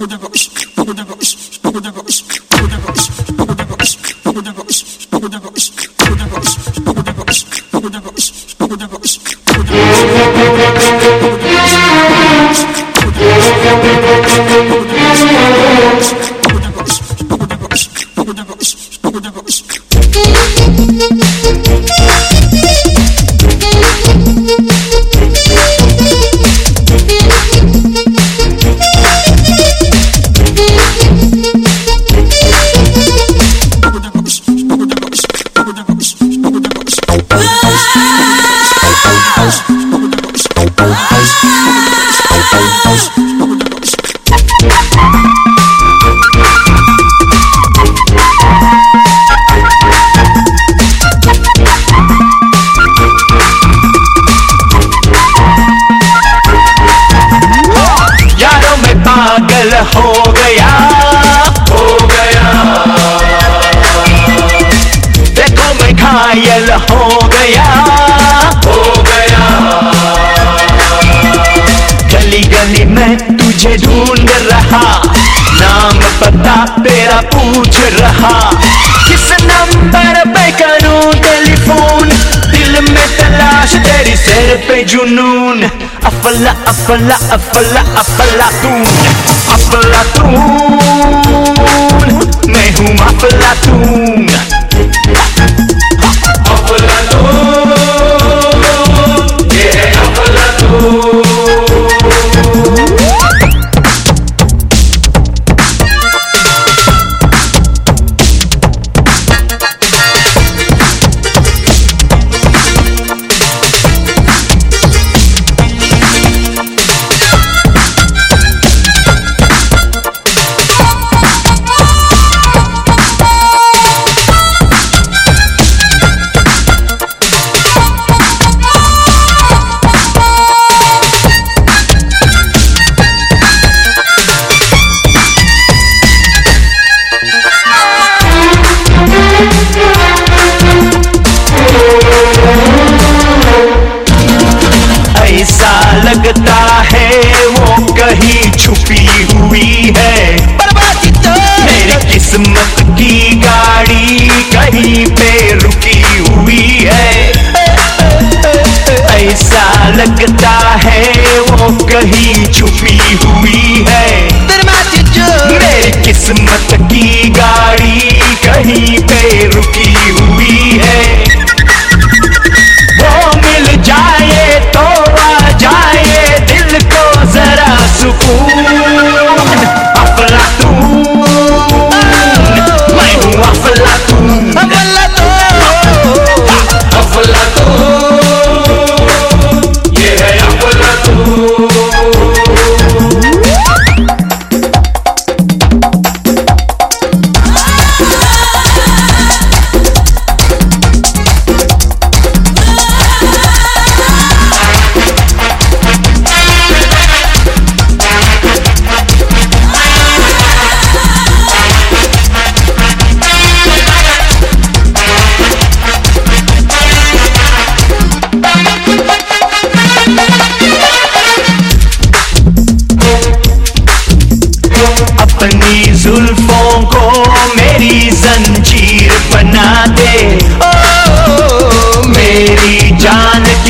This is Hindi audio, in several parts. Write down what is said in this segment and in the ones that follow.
Thank you. घायल हो गया। हो गया। गली गली में तुझे ढूंढ रहा। नाम पता तेरा पूछ रहा। किस नंबर पे करूँ टेलीफोन? दिल में तलाश तेरी सिर पे जुनून। अफला अफला अफला अफला तून। अफला तून। कहीं छुपी हुई है। मेरी किस्मत की गाड़ी कहीं पे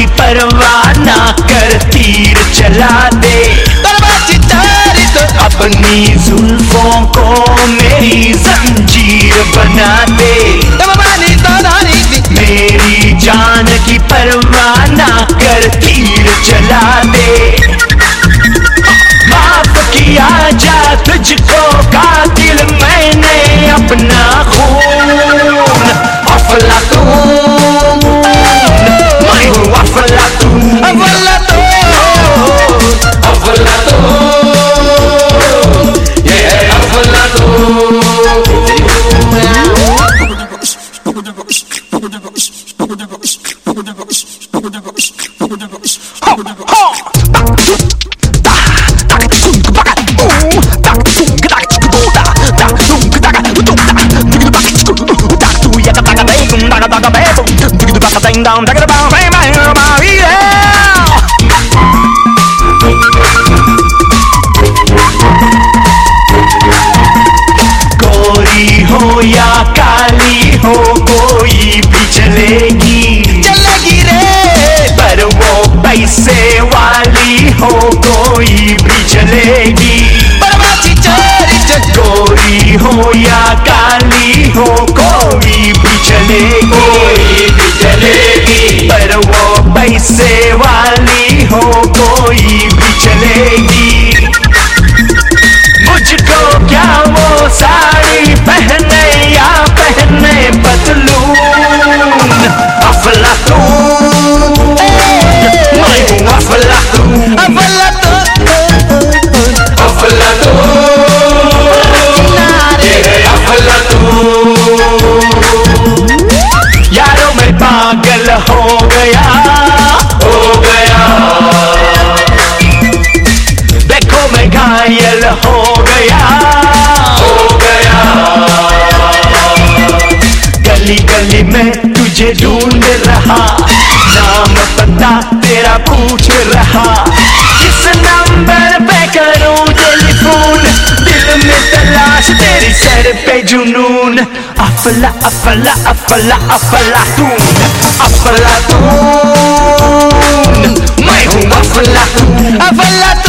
परवाह ना कर, तीर चला दे। तो अपनी जुल्फों को मेरी जंजीर बना दे। मेरी जान की परवाह ना कर, तीर चला दे। माफ़ किया जा, तुझको कातिल मैंने अपना down, back it up. पागल हो गया हो गया। देखो मैं घायल हो गया हो गया। गली गली में तुझे ढूंढ रहा, नाम पता तेरा पूछ रहा किस नाम she did it Saturday to noon. Afala, afala, afala, afalatoon Afalatoon My home, afalatoon Afalatoon